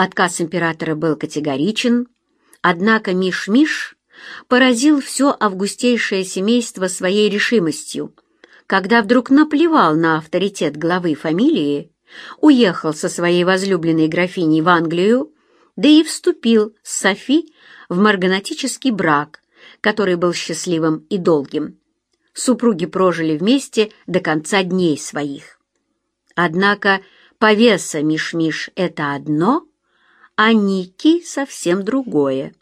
Отказ императора был категоричен, однако Миш-Миш поразил все августейшее семейство своей решимостью, когда вдруг наплевал на авторитет главы фамилии, уехал со своей возлюбленной графиней в Англию, да и вступил с Софи в марганатический брак, который был счастливым и долгим. Супруги прожили вместе до конца дней своих. Однако повеса Миш-Миш — это одно, а Ники — совсем другое.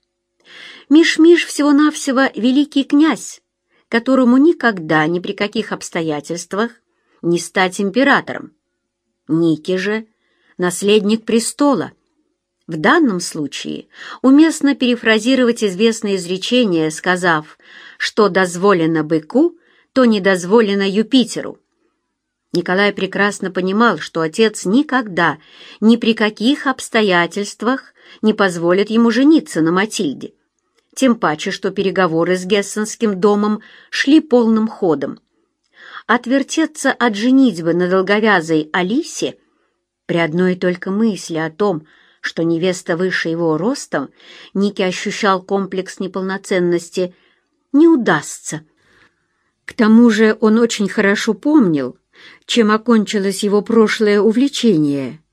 Миш-Миш всего-навсего великий князь, которому никогда ни при каких обстоятельствах не стать императором. Ники же — наследник престола. В данном случае уместно перефразировать известное изречение, сказав, что дозволено быку, то не дозволено Юпитеру. Николай прекрасно понимал, что отец никогда, ни при каких обстоятельствах не позволит ему жениться на Матильде тем паче, что переговоры с Гессенским домом шли полным ходом. Отвертеться от женитьбы на долговязой Алисе при одной только мысли о том, что невеста выше его ростом, Ники ощущал комплекс неполноценности, не удастся. К тому же он очень хорошо помнил, чем окончилось его прошлое увлечение —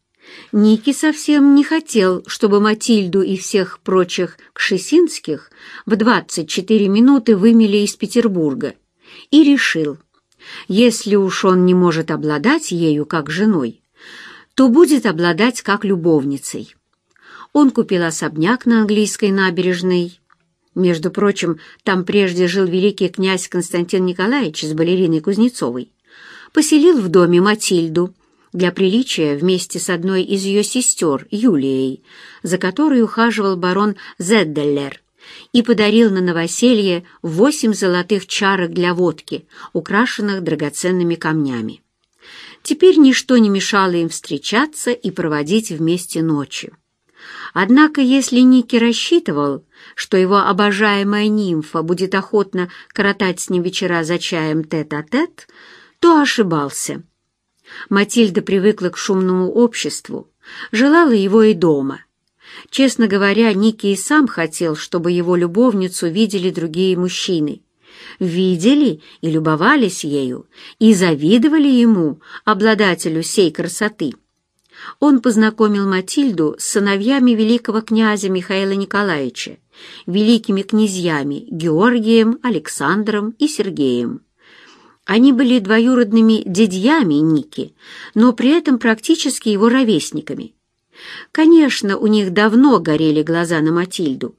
Ники совсем не хотел, чтобы Матильду и всех прочих кшесинских в 24 минуты вымели из Петербурга, и решил, если уж он не может обладать ею как женой, то будет обладать как любовницей. Он купил особняк на английской набережной. Между прочим, там прежде жил великий князь Константин Николаевич с балериной Кузнецовой. Поселил в доме Матильду, для приличия вместе с одной из ее сестер, Юлией, за которой ухаживал барон Зедделлер, и подарил на новоселье восемь золотых чарок для водки, украшенных драгоценными камнями. Теперь ничто не мешало им встречаться и проводить вместе ночи. Однако, если Ники рассчитывал, что его обожаемая нимфа будет охотно коротать с ним вечера за чаем тет-а-тет, -тет, то ошибался. Матильда привыкла к шумному обществу, желала его и дома. Честно говоря, Ники и сам хотел, чтобы его любовницу видели другие мужчины. Видели и любовались ею, и завидовали ему, обладателю сей красоты. Он познакомил Матильду с сыновьями великого князя Михаила Николаевича, великими князьями Георгием, Александром и Сергеем. Они были двоюродными дядьями Ники, но при этом практически его ровесниками. Конечно, у них давно горели глаза на Матильду,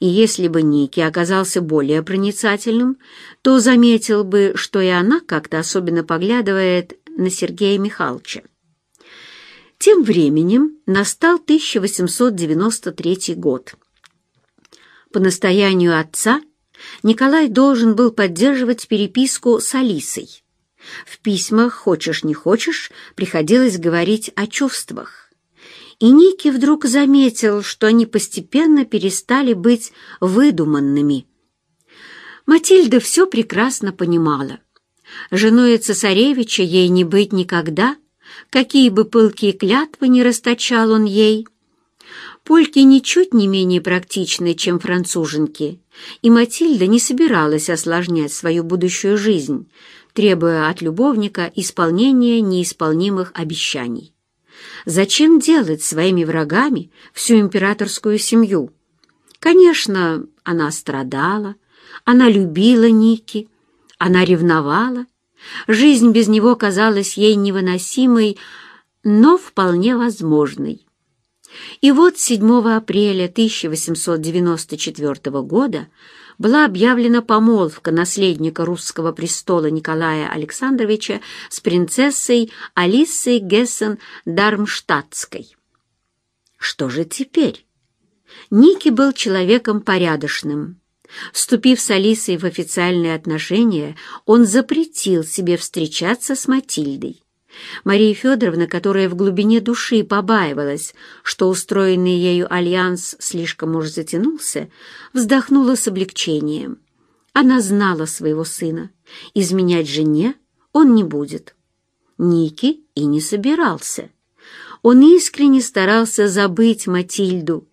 и если бы Ники оказался более проницательным, то заметил бы, что и она как-то особенно поглядывает на Сергея Михайловича. Тем временем настал 1893 год. По настоянию отца Николай должен был поддерживать переписку с Алисой. В письмах «хочешь не хочешь» приходилось говорить о чувствах. И Ники вдруг заметил, что они постепенно перестали быть выдуманными. Матильда все прекрасно понимала. Женой цесаревича ей не быть никогда, какие бы пылкие клятвы не расточал он ей — Польки ничуть не менее практичны, чем француженки, и Матильда не собиралась осложнять свою будущую жизнь, требуя от любовника исполнения неисполнимых обещаний. Зачем делать своими врагами всю императорскую семью? Конечно, она страдала, она любила Ники, она ревновала. Жизнь без него казалась ей невыносимой, но вполне возможной. И вот 7 апреля 1894 года была объявлена помолвка наследника русского престола Николая Александровича с принцессой Алисой Гессен-Дармштадтской. Что же теперь? Ники был человеком порядочным. Вступив с Алисой в официальные отношения, он запретил себе встречаться с Матильдой. Мария Федоровна, которая в глубине души побаивалась, что устроенный ею альянс слишком уж затянулся, вздохнула с облегчением. Она знала своего сына. Изменять жене он не будет. Ники и не собирался. Он искренне старался забыть Матильду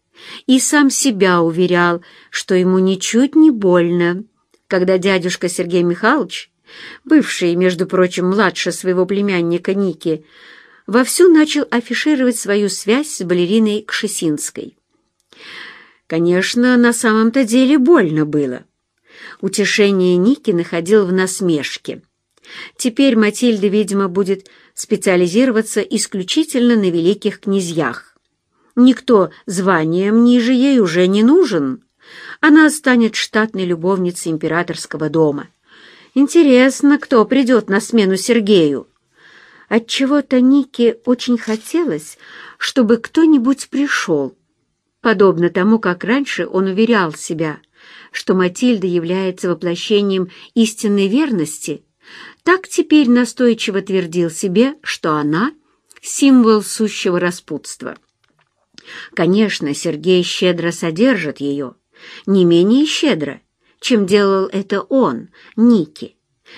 и сам себя уверял, что ему ничуть не больно, когда дядюшка Сергей Михайлович, бывший, между прочим, младше своего племянника Ники, вовсю начал афишировать свою связь с балериной Кшесинской. Конечно, на самом-то деле больно было. Утешение Ники находил в насмешке. Теперь Матильда, видимо, будет специализироваться исключительно на великих князьях. Никто званием ниже ей уже не нужен. Она станет штатной любовницей императорского дома. Интересно, кто придет на смену Сергею? Отчего-то Нике очень хотелось, чтобы кто-нибудь пришел, подобно тому, как раньше он уверял себя, что Матильда является воплощением истинной верности, так теперь настойчиво твердил себе, что она — символ сущего распутства. Конечно, Сергей щедро содержит ее, не менее щедро, чем делал это он, Ники.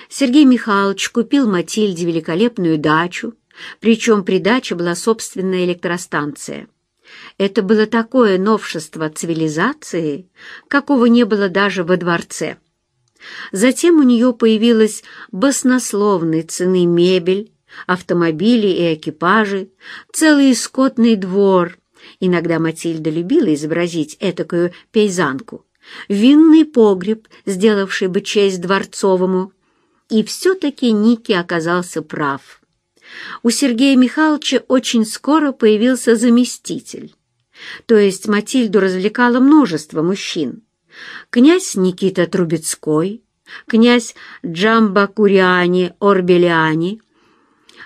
Сергей Михайлович купил Матильде великолепную дачу, причем при даче была собственная электростанция. Это было такое новшество цивилизации, какого не было даже во дворце. Затем у нее появилась баснословной цены мебель, автомобили и экипажи, целый скотный двор. Иногда Матильда любила изобразить этакую пейзанку. Винный погреб, сделавший бы честь дворцовому. И все-таки Ники оказался прав. У Сергея Михайловича очень скоро появился заместитель. То есть Матильду развлекало множество мужчин. Князь Никита Трубецкой, князь Джамба Куриани Орбелиани,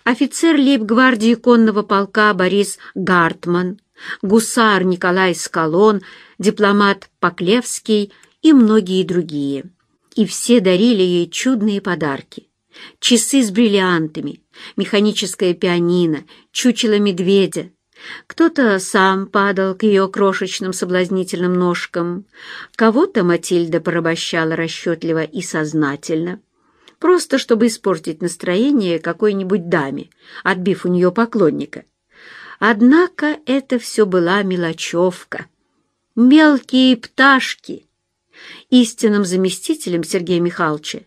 офицер лейб-гвардии конного полка Борис Гартман, гусар Николай Скалон, дипломат Поклевский и многие другие. И все дарили ей чудные подарки. Часы с бриллиантами, механическое пианино, чучело медведя, кто-то сам падал к ее крошечным соблазнительным ножкам, кого-то Матильда порабощала расчетливо и сознательно, просто чтобы испортить настроение какой-нибудь даме, отбив у нее поклонника. Однако это все была мелочевка. Мелкие пташки. Истинным заместителем Сергея Михайловича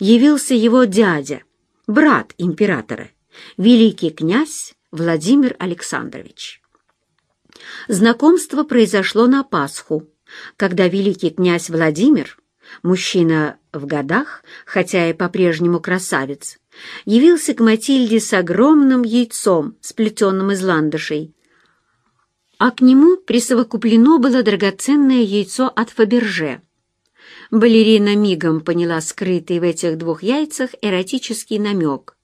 явился его дядя, брат императора, великий князь Владимир Александрович. Знакомство произошло на Пасху, когда великий князь Владимир, мужчина в годах, хотя и по-прежнему красавец, явился к Матильде с огромным яйцом, сплетенным из ландышей, а к нему присовокуплено было драгоценное яйцо от Фаберже. Балерина мигом поняла скрытый в этих двух яйцах эротический намек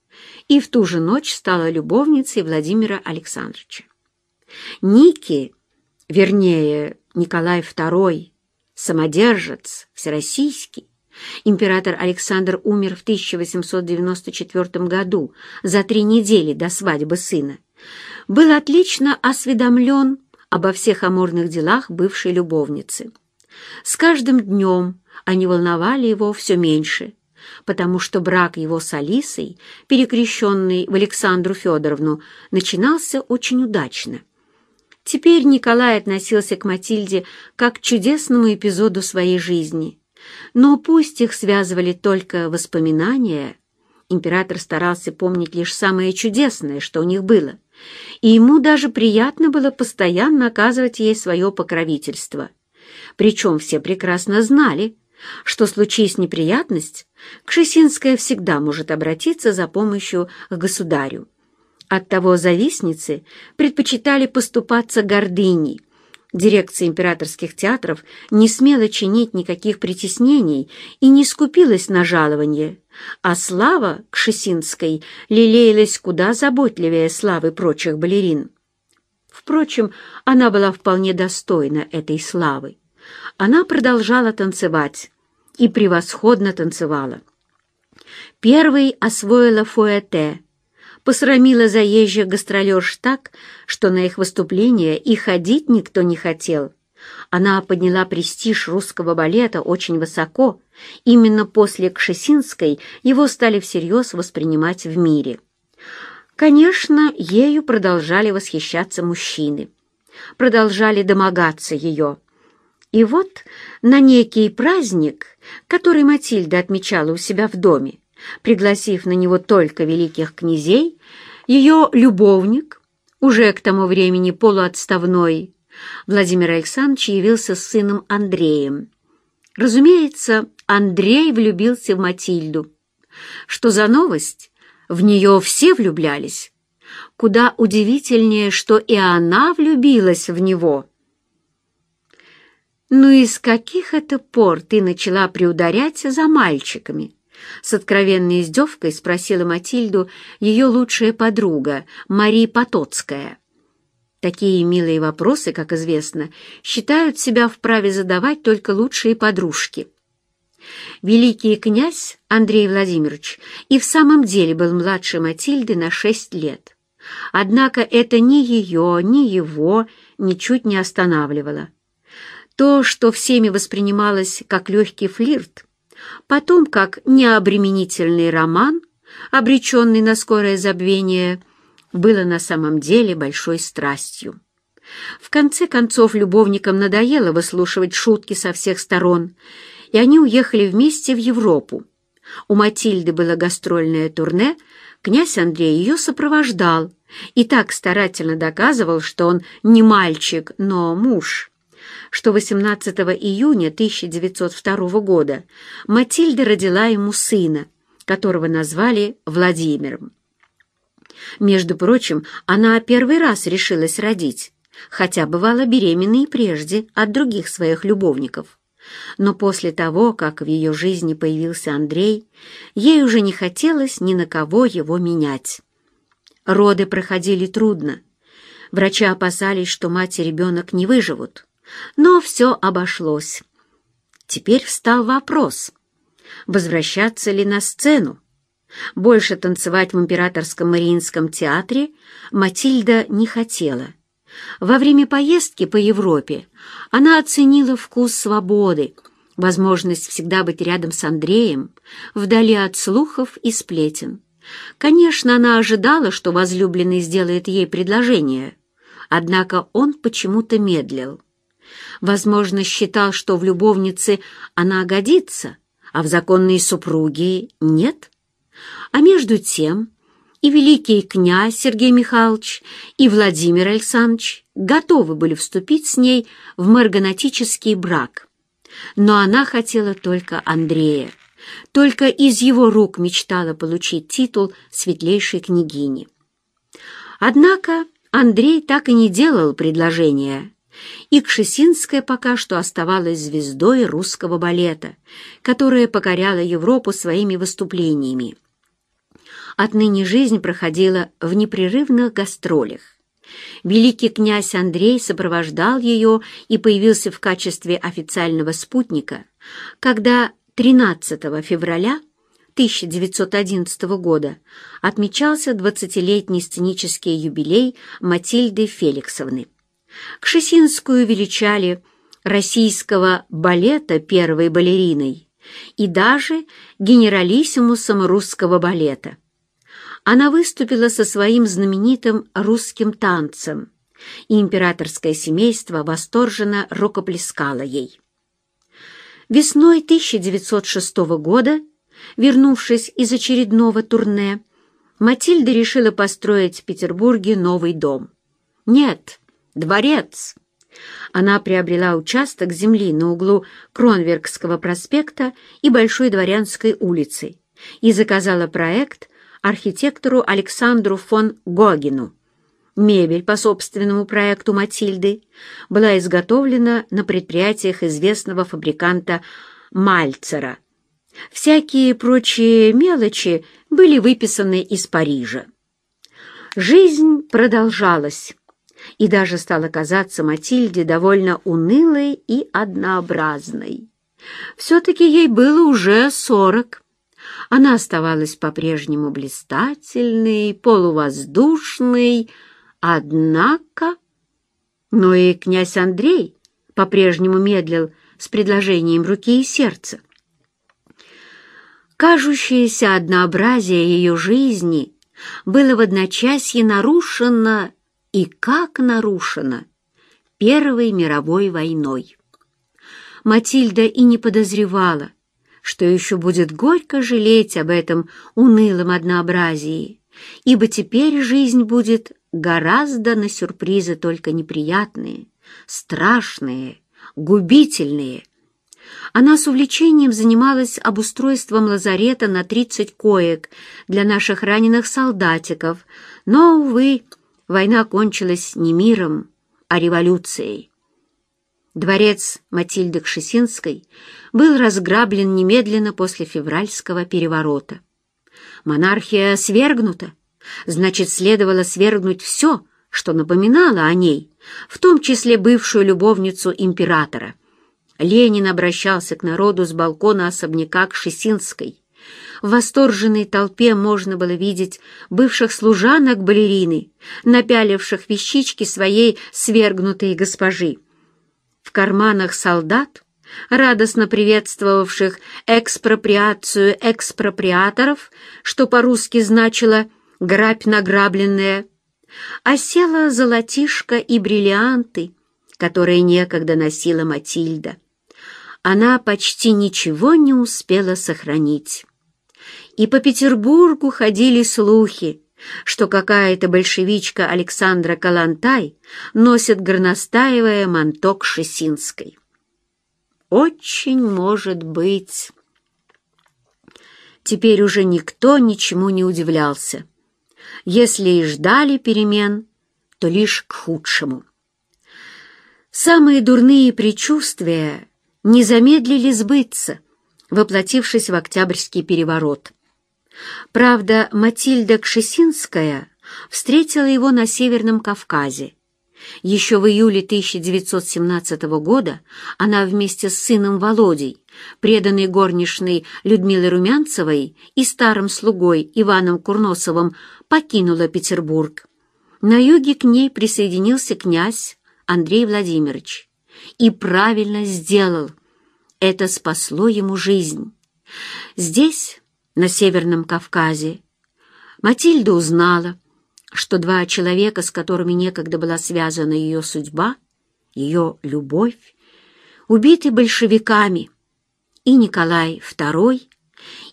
и в ту же ночь стала любовницей Владимира Александровича. Ники, вернее, Николай II, самодержец, всероссийский, император Александр умер в 1894 году, за три недели до свадьбы сына, был отлично осведомлен обо всех амурных делах бывшей любовницы. С каждым днем они волновали его все меньше – потому что брак его с Алисой, перекрещенный в Александру Федоровну, начинался очень удачно. Теперь Николай относился к Матильде как к чудесному эпизоду своей жизни. Но пусть их связывали только воспоминания, император старался помнить лишь самое чудесное, что у них было, и ему даже приятно было постоянно оказывать ей свое покровительство. Причем все прекрасно знали, что, случись неприятность, Кшесинская всегда может обратиться за помощью к государю. Оттого завистницы предпочитали поступаться гордыней. Дирекция императорских театров не смела чинить никаких притеснений и не скупилась на жалование, а слава Кшесинской лелеялась куда заботливее славы прочих балерин. Впрочем, она была вполне достойна этой славы. Она продолжала танцевать, и превосходно танцевала. Первой освоила фуэте, посрамила заезжих гастролерш так, что на их выступление и ходить никто не хотел. Она подняла престиж русского балета очень высоко, именно после Кшесинской его стали всерьез воспринимать в мире. Конечно, ею продолжали восхищаться мужчины, продолжали домогаться ее. И вот на некий праздник, который Матильда отмечала у себя в доме, пригласив на него только великих князей, ее любовник, уже к тому времени полуотставной, Владимир Александрович явился с сыном Андреем. Разумеется, Андрей влюбился в Матильду. Что за новость? В нее все влюблялись. Куда удивительнее, что и она влюбилась в него. «Ну и с каких это пор ты начала приударять за мальчиками?» С откровенной издевкой спросила Матильду ее лучшая подруга, Мария Потоцкая. Такие милые вопросы, как известно, считают себя вправе задавать только лучшие подружки. Великий князь Андрей Владимирович и в самом деле был младше Матильды на шесть лет. Однако это ни ее, ни его ничуть не останавливало. То, что всеми воспринималось как легкий флирт, потом как необременительный роман, обреченный на скорое забвение, было на самом деле большой страстью. В конце концов любовникам надоело выслушивать шутки со всех сторон, и они уехали вместе в Европу. У Матильды было гастрольное турне, князь Андрей ее сопровождал и так старательно доказывал, что он не мальчик, но муж, что 18 июня 1902 года Матильда родила ему сына, которого назвали Владимиром. Между прочим, она первый раз решилась родить, хотя бывала беременной прежде от других своих любовников. Но после того, как в ее жизни появился Андрей, ей уже не хотелось ни на кого его менять. Роды проходили трудно. Врачи опасались, что мать и ребенок не выживут. Но все обошлось. Теперь встал вопрос, возвращаться ли на сцену. Больше танцевать в Императорском Мариинском театре Матильда не хотела. Во время поездки по Европе она оценила вкус свободы, возможность всегда быть рядом с Андреем, вдали от слухов и сплетен. Конечно, она ожидала, что возлюбленный сделает ей предложение, однако он почему-то медлил. Возможно, считал, что в любовнице она годится, а в законной супруге нет. А между тем и великий князь Сергей Михайлович, и Владимир Александрович готовы были вступить с ней в марганатический брак. Но она хотела только Андрея, только из его рук мечтала получить титул светлейшей княгини. Однако Андрей так и не делал предложения, и Кшесинская пока что оставалась звездой русского балета, которая покоряла Европу своими выступлениями. Отныне жизнь проходила в непрерывных гастролях. Великий князь Андрей сопровождал ее и появился в качестве официального спутника, когда 13 февраля 1911 года отмечался 20-летний сценический юбилей Матильды Феликсовны. Кшесинскую величали российского балета первой балериной и даже генералиссимусом русского балета она выступила со своим знаменитым русским танцем, и императорское семейство восторженно рукоплескало ей. Весной 1906 года, вернувшись из очередного турне, Матильда решила построить в Петербурге новый дом. Нет, дворец. Она приобрела участок земли на углу Кронверкского проспекта и Большой Дворянской улицы и заказала проект архитектору Александру фон Гогину. Мебель по собственному проекту Матильды была изготовлена на предприятиях известного фабриканта Мальцера. Всякие прочие мелочи были выписаны из Парижа. Жизнь продолжалась, и даже стала казаться Матильде довольно унылой и однообразной. Все-таки ей было уже сорок. Она оставалась по-прежнему блистательной, полувоздушной, однако... Но и князь Андрей по-прежнему медлил с предложением руки и сердца. Кажущееся однообразие ее жизни было в одночасье нарушено, и как нарушено, Первой мировой войной. Матильда и не подозревала, что еще будет горько жалеть об этом унылом однообразии, ибо теперь жизнь будет гораздо на сюрпризы только неприятные, страшные, губительные. Она с увлечением занималась обустройством лазарета на 30 коек для наших раненых солдатиков, но, увы, война кончилась не миром, а революцией. Дворец Матильды Кшесинской был разграблен немедленно после февральского переворота. Монархия свергнута, значит, следовало свергнуть все, что напоминало о ней, в том числе бывшую любовницу императора. Ленин обращался к народу с балкона особняка Кшесинской. В восторженной толпе можно было видеть бывших служанок балерины, напяливших вещички своей свергнутой госпожи в карманах солдат, радостно приветствовавших экспроприацию экспроприаторов, что по-русски значило «грабь награбленная», осела золотишко и бриллианты, которые некогда носила Матильда. Она почти ничего не успела сохранить. И по Петербургу ходили слухи, что какая-то большевичка Александра Калантай носит горностаевое манто к Шесинской. Очень может быть. Теперь уже никто ничему не удивлялся. Если и ждали перемен, то лишь к худшему. Самые дурные предчувствия не замедлили сбыться, воплотившись в Октябрьский переворот. Правда, Матильда Кшесинская встретила его на Северном Кавказе. Еще в июле 1917 года она вместе с сыном Володей, преданной горничной Людмилой Румянцевой и старым слугой Иваном Курносовым, покинула Петербург. На юге к ней присоединился князь Андрей Владимирович. И правильно сделал. Это спасло ему жизнь. Здесь на Северном Кавказе, Матильда узнала, что два человека, с которыми некогда была связана ее судьба, ее любовь, убиты большевиками, и Николай II,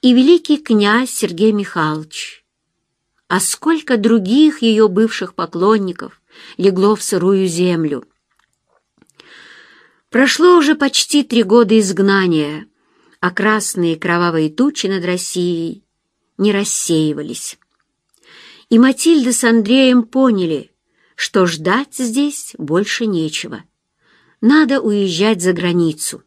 и великий князь Сергей Михайлович. А сколько других ее бывших поклонников легло в сырую землю. Прошло уже почти три года изгнания, а красные кровавые тучи над Россией не рассеивались. И Матильда с Андреем поняли, что ждать здесь больше нечего. Надо уезжать за границу.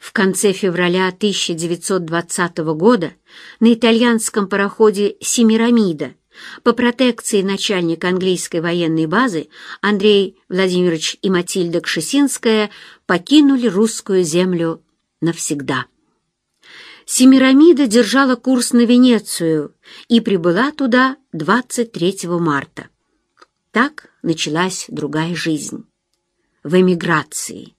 В конце февраля 1920 года на итальянском пароходе «Семирамида» по протекции начальника английской военной базы Андрей Владимирович и Матильда Кшесинская покинули русскую землю навсегда. Семирамида держала курс на Венецию и прибыла туда 23 марта. Так началась другая жизнь. В эмиграции.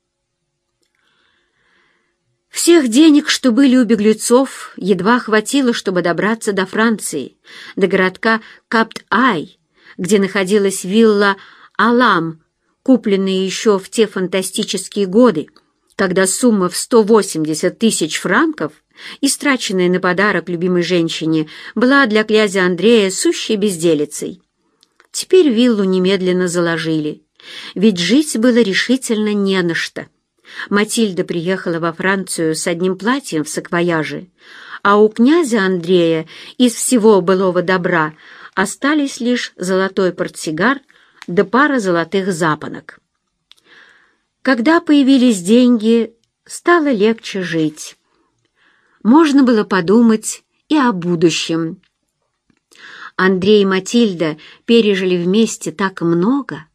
Всех денег, что были у беглецов, едва хватило, чтобы добраться до Франции, до городка Капт-Ай, где находилась вилла Алам, купленная еще в те фантастические годы, когда сумма в 180 тысяч франков, истраченная на подарок любимой женщине, была для князя Андрея сущей безделицей. Теперь виллу немедленно заложили, ведь жить было решительно не на что. Матильда приехала во Францию с одним платьем в саквояже, а у князя Андрея из всего былого добра остались лишь золотой портсигар да пара золотых запонок. Когда появились деньги, стало легче жить. Можно было подумать и о будущем. Андрей и Матильда пережили вместе так много,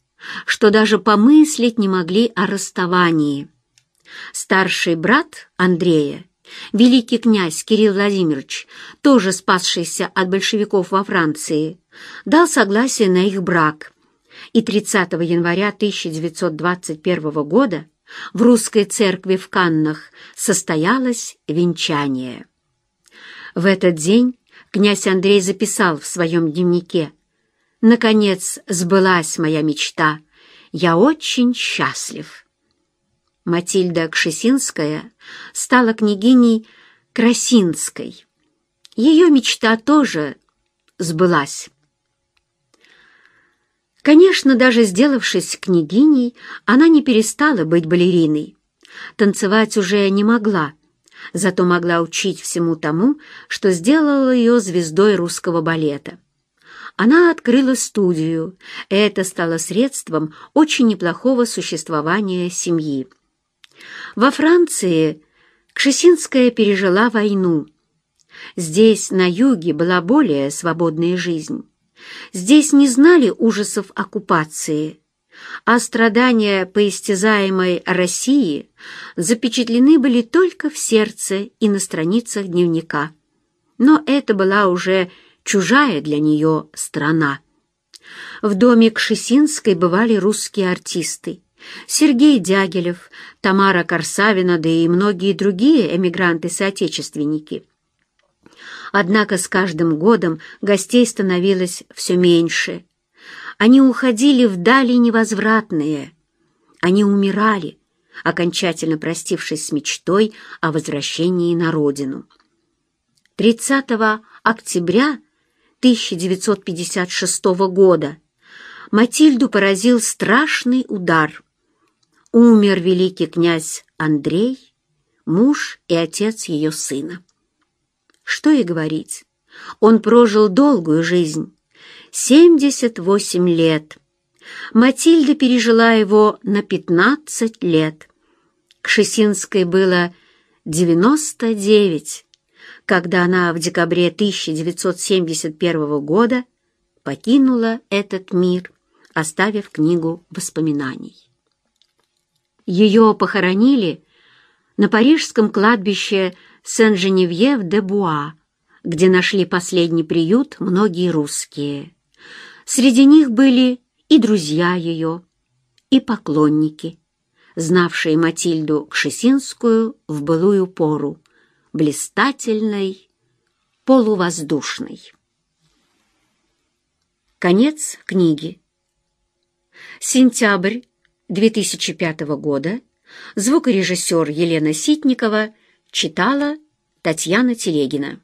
что даже помыслить не могли о расставании. Старший брат Андрея, великий князь Кирилл Владимирович, тоже спасшийся от большевиков во Франции, дал согласие на их брак – и 30 января 1921 года в русской церкви в Каннах состоялось венчание. В этот день князь Андрей записал в своем дневнике «Наконец сбылась моя мечта. Я очень счастлив». Матильда Кшесинская стала княгиней Красинской. Ее мечта тоже сбылась. Конечно, даже сделавшись княгиней, она не перестала быть балериной. Танцевать уже не могла, зато могла учить всему тому, что сделало ее звездой русского балета. Она открыла студию, и это стало средством очень неплохого существования семьи. Во Франции Кшесинская пережила войну. Здесь, на юге, была более свободная жизнь. Здесь не знали ужасов оккупации, а страдания поистязаемой России запечатлены были только в сердце и на страницах дневника. Но это была уже чужая для нее страна. В доме Кшесинской бывали русские артисты. Сергей Дягилев, Тамара Корсавина, да и многие другие эмигранты-соотечественники. Однако с каждым годом гостей становилось все меньше. Они уходили вдали невозвратные. Они умирали, окончательно простившись с мечтой о возвращении на родину. 30 октября 1956 года Матильду поразил страшный удар. Умер великий князь Андрей, муж и отец ее сына. Что и говорить, он прожил долгую жизнь, 78 лет. Матильда пережила его на 15 лет. Кшесинской было 99, когда она в декабре 1971 года покинула этот мир, оставив книгу воспоминаний. Ее похоронили на парижском кладбище Сен-Женевьев-де-Буа, где нашли последний приют многие русские. Среди них были и друзья ее, и поклонники, знавшие Матильду Кшесинскую в былую пору, блистательной, полувоздушной. Конец книги. Сентябрь 2005 года. Звукорежиссер Елена Ситникова читала Татьяна Телегина.